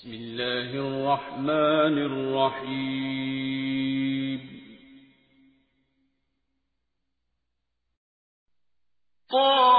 بسم الله الرحمن الرحيم. طاسيم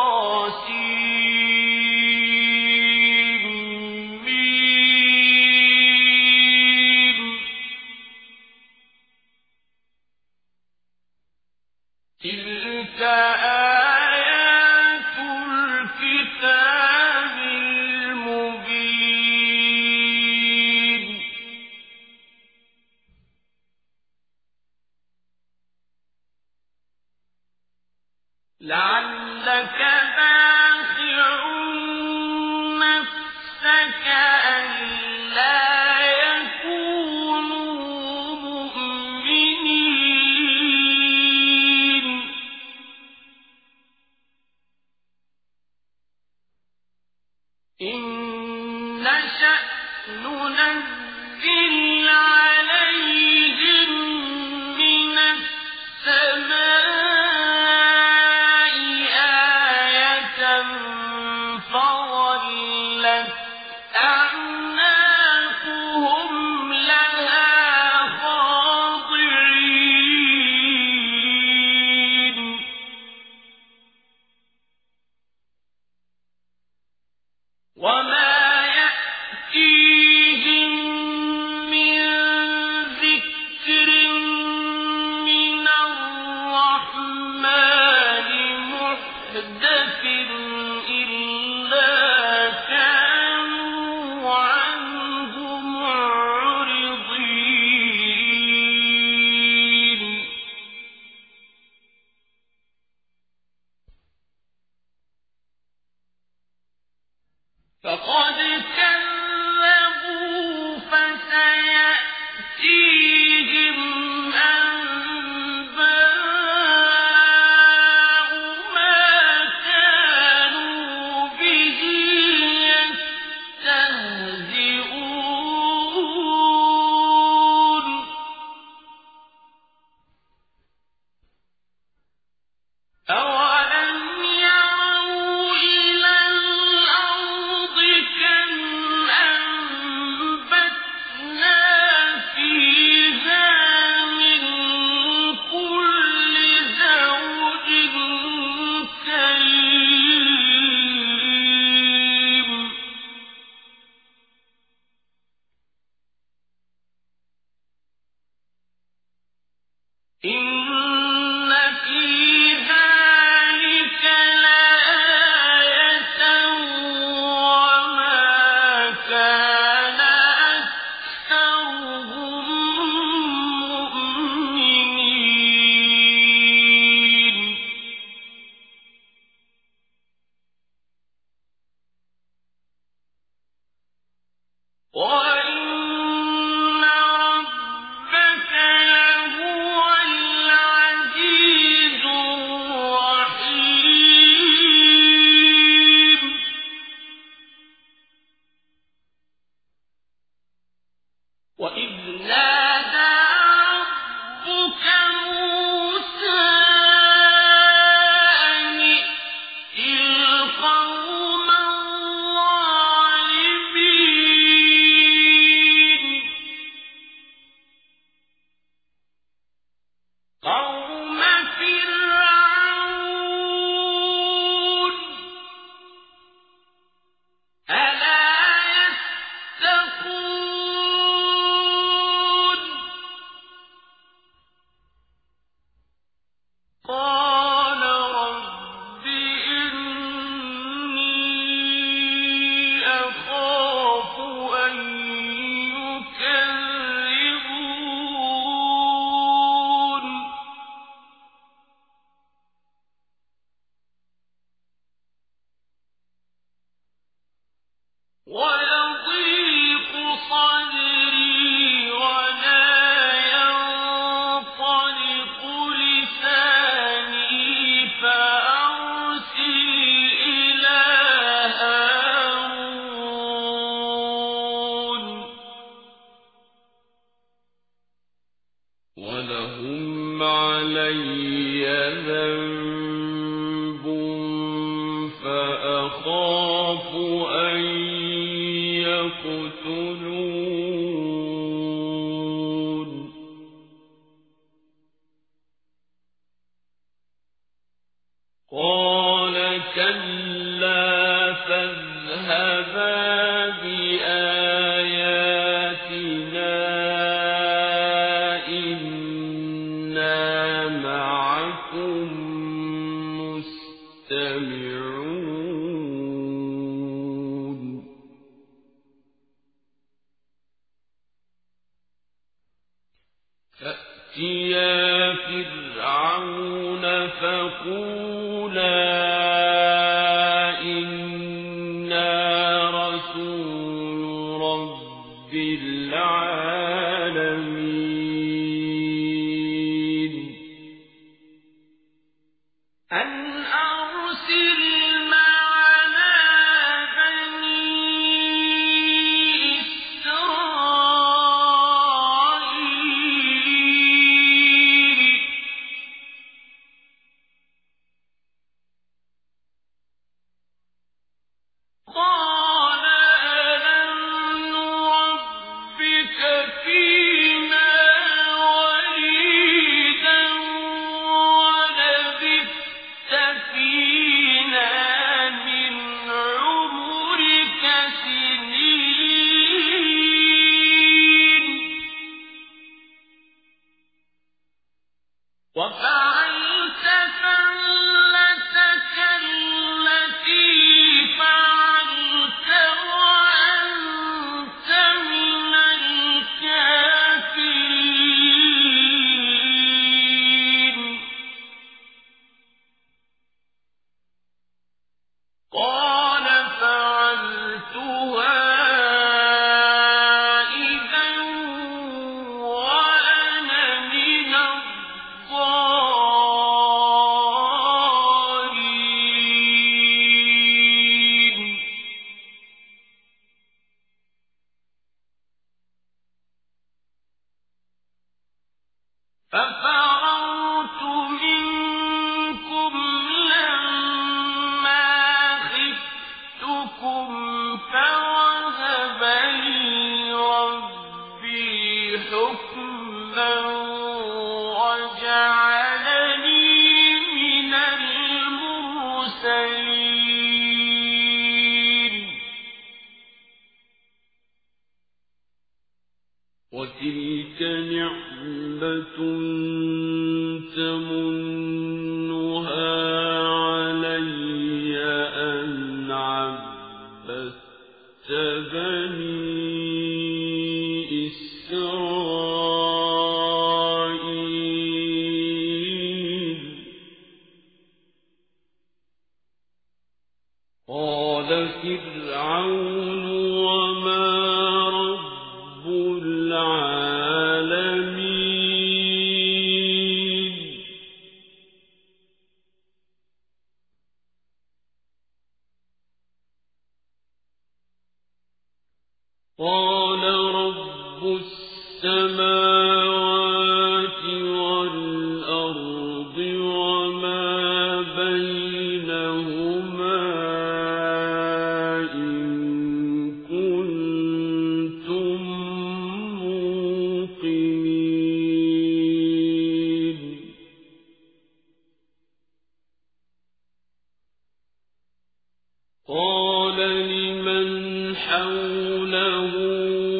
المشرق والمغرب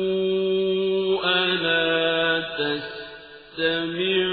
وما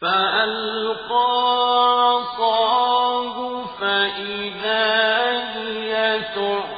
فألقى عصاه فإذا هي ثعبان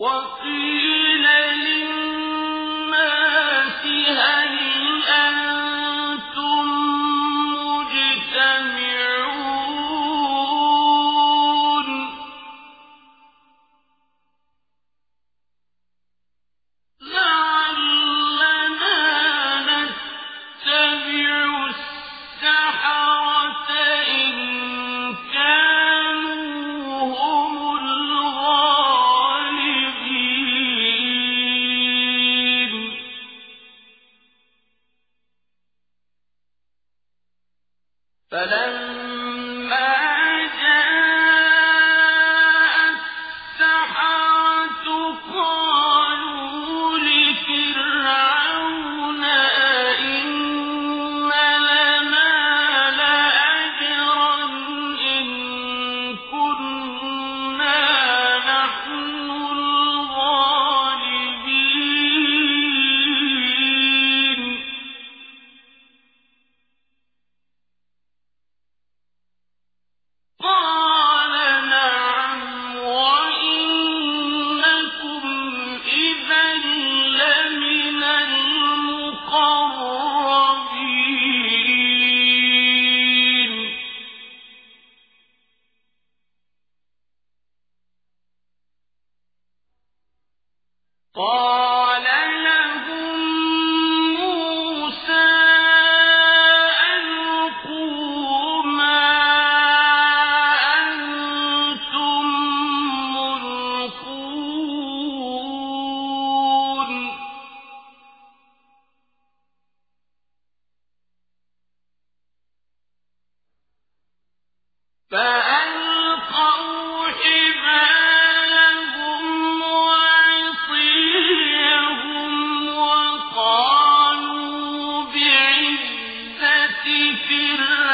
وقيل في الأرض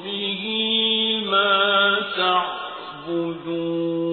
وَقَوْمِهِ مَا تَعْبُدُونَ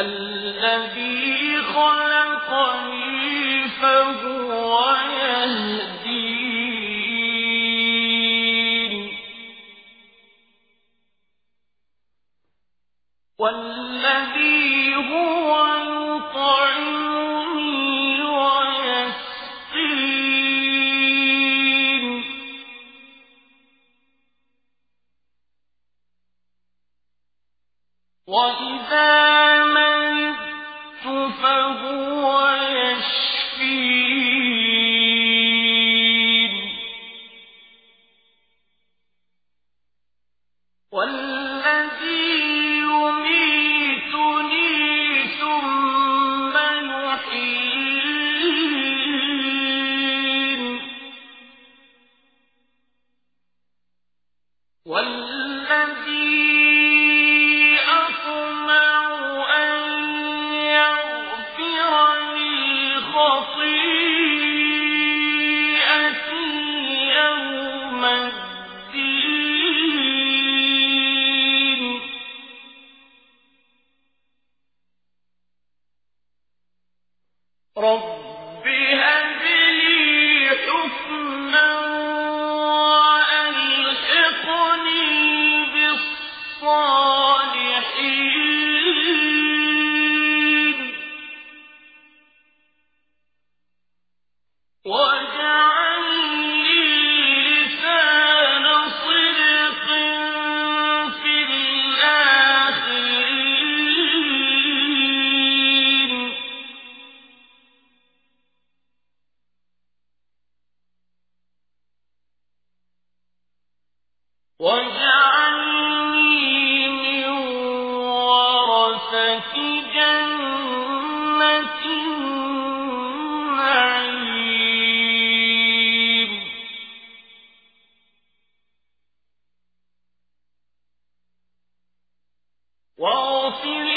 الَّذِي خَلَقَنِي فَهُوَ يَهْدِينِ. وَالَّذِي هُوَ 我心里。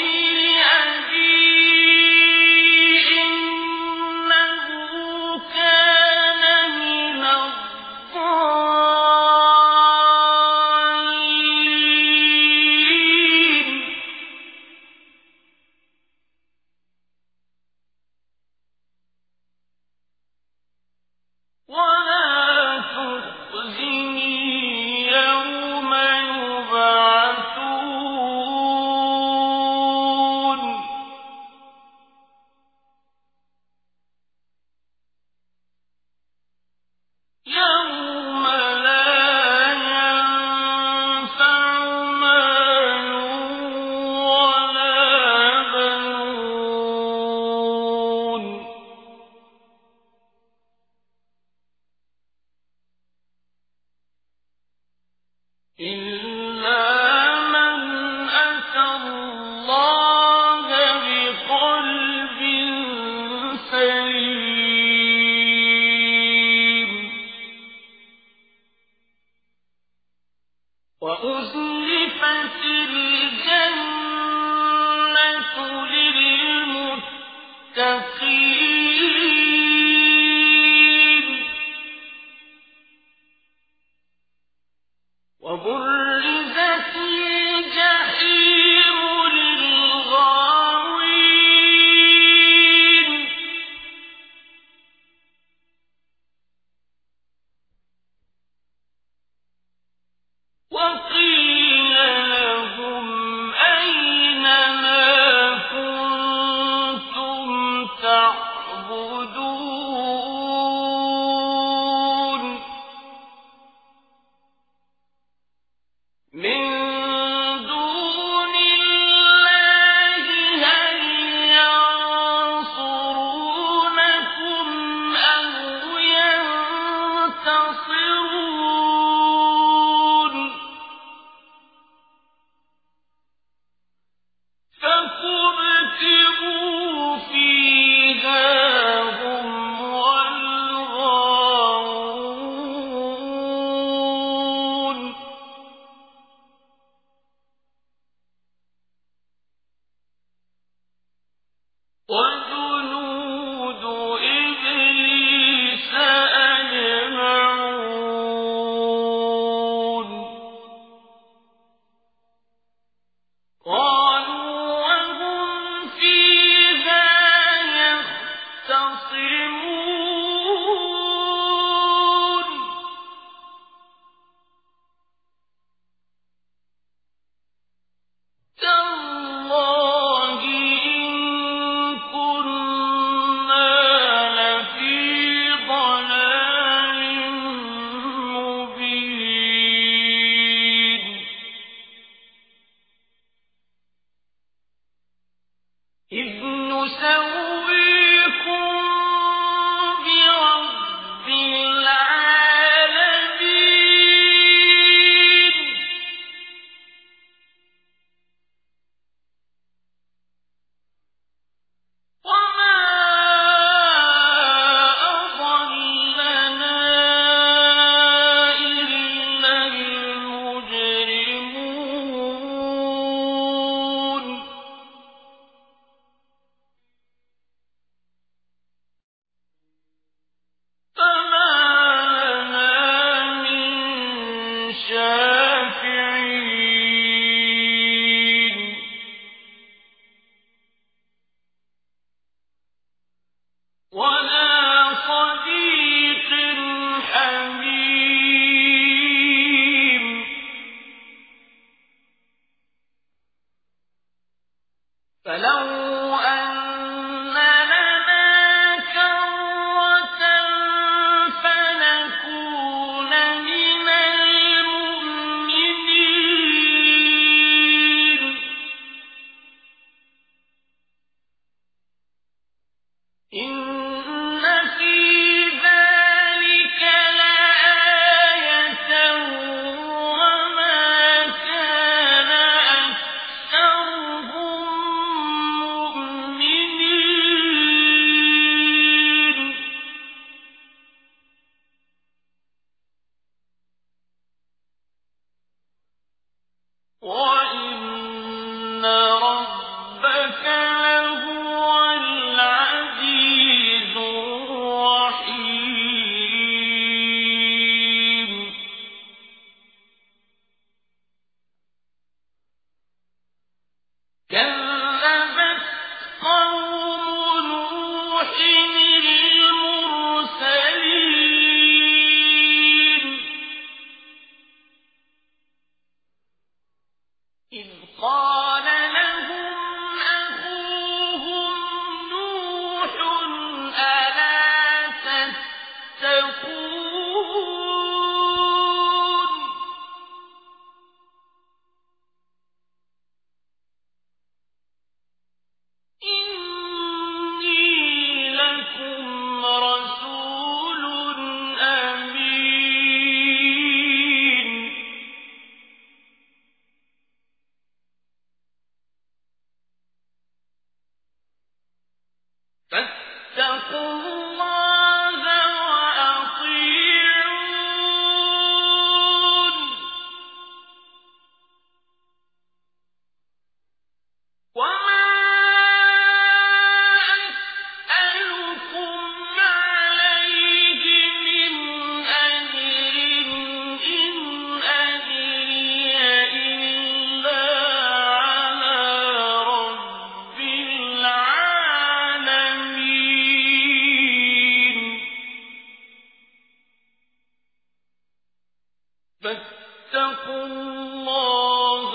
فاتقوا الله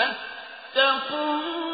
فاتقوا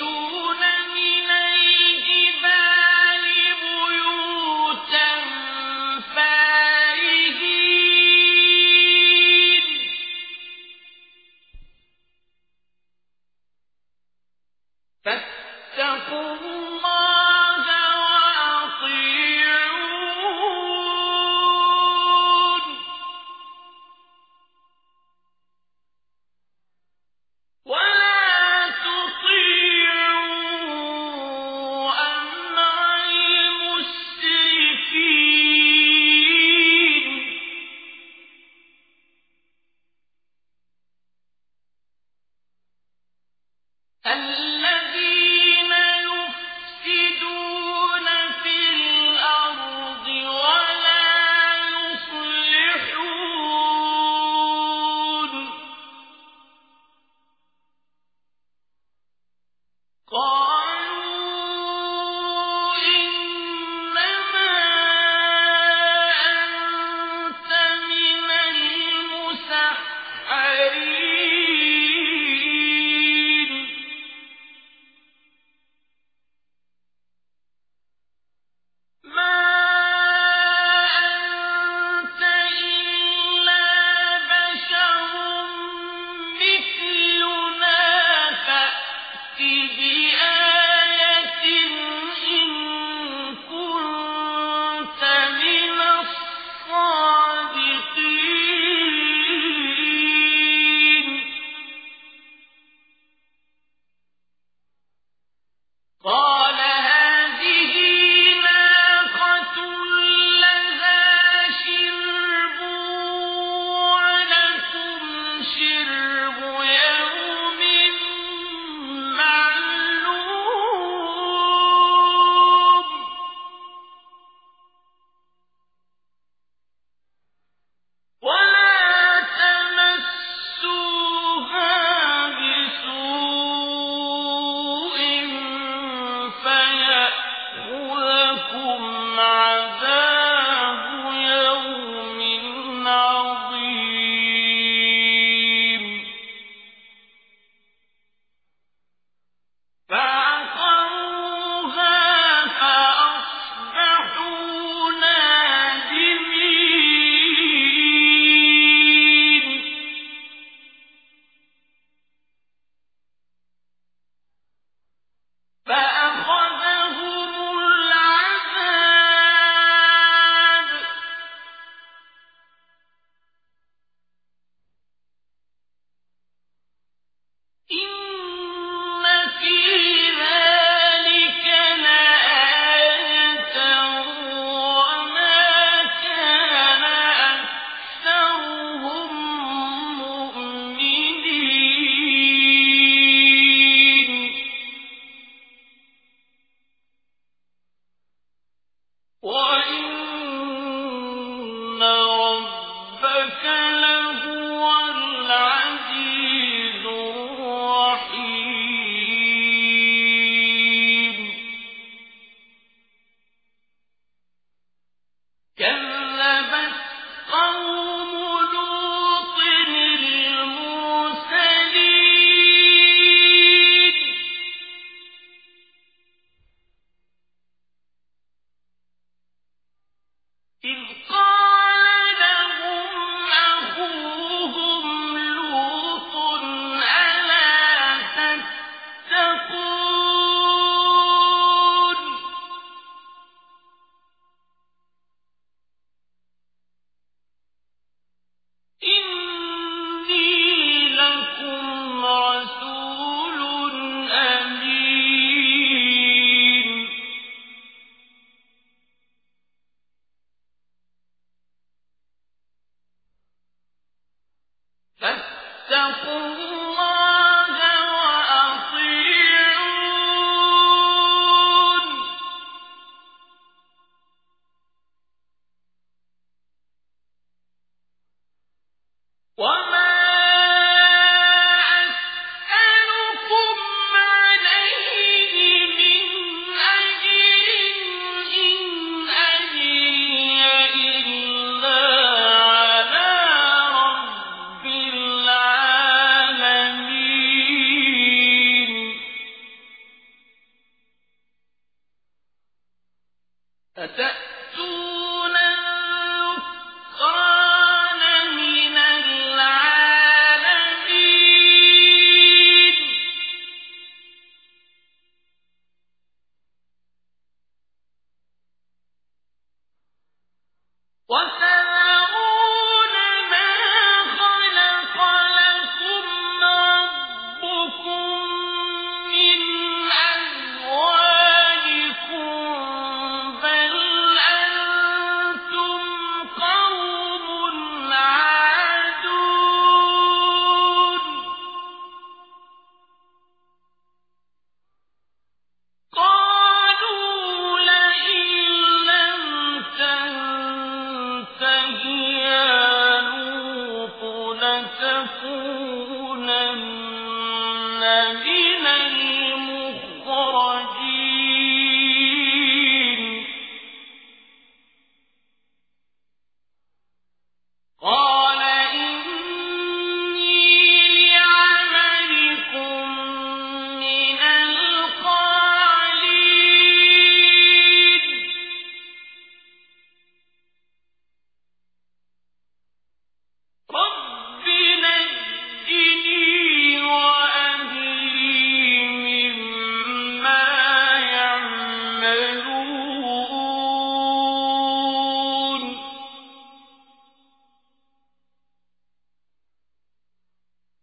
وتنحتون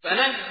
فنجيناه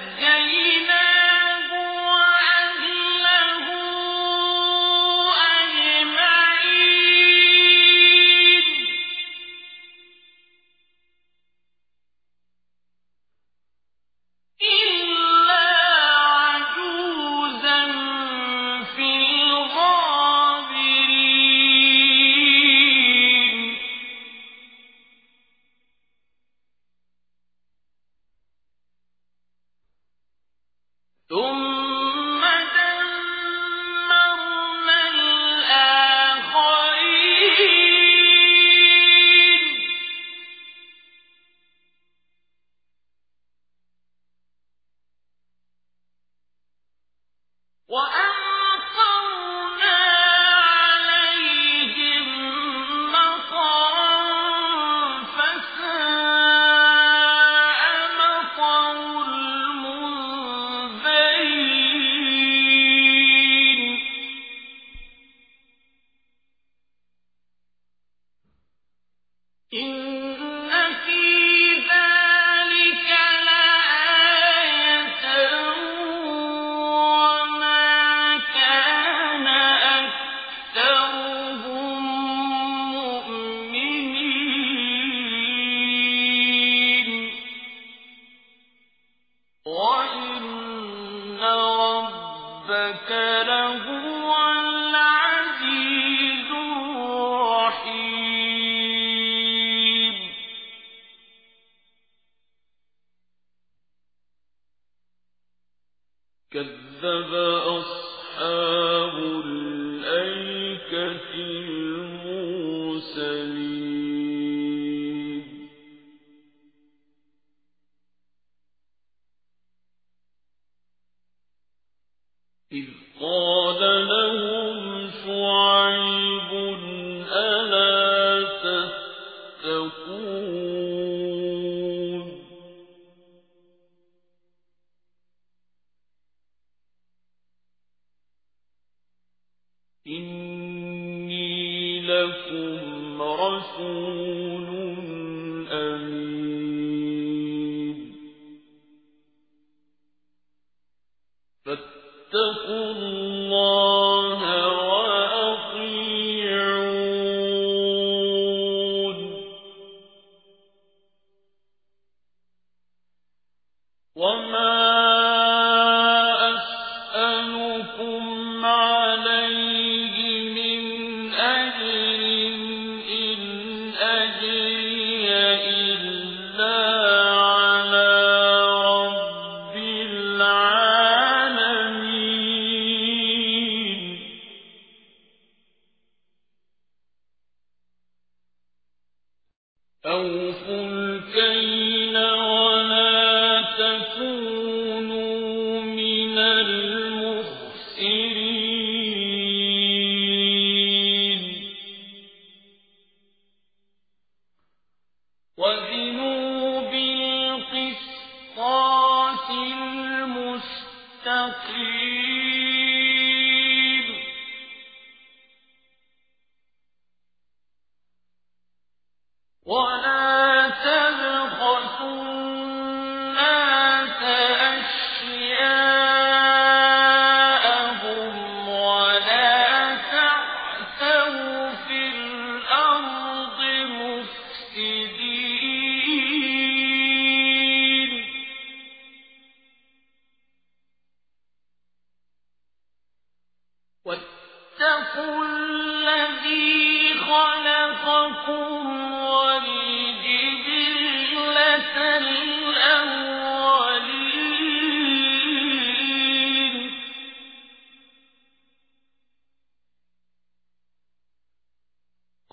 تتقون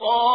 قال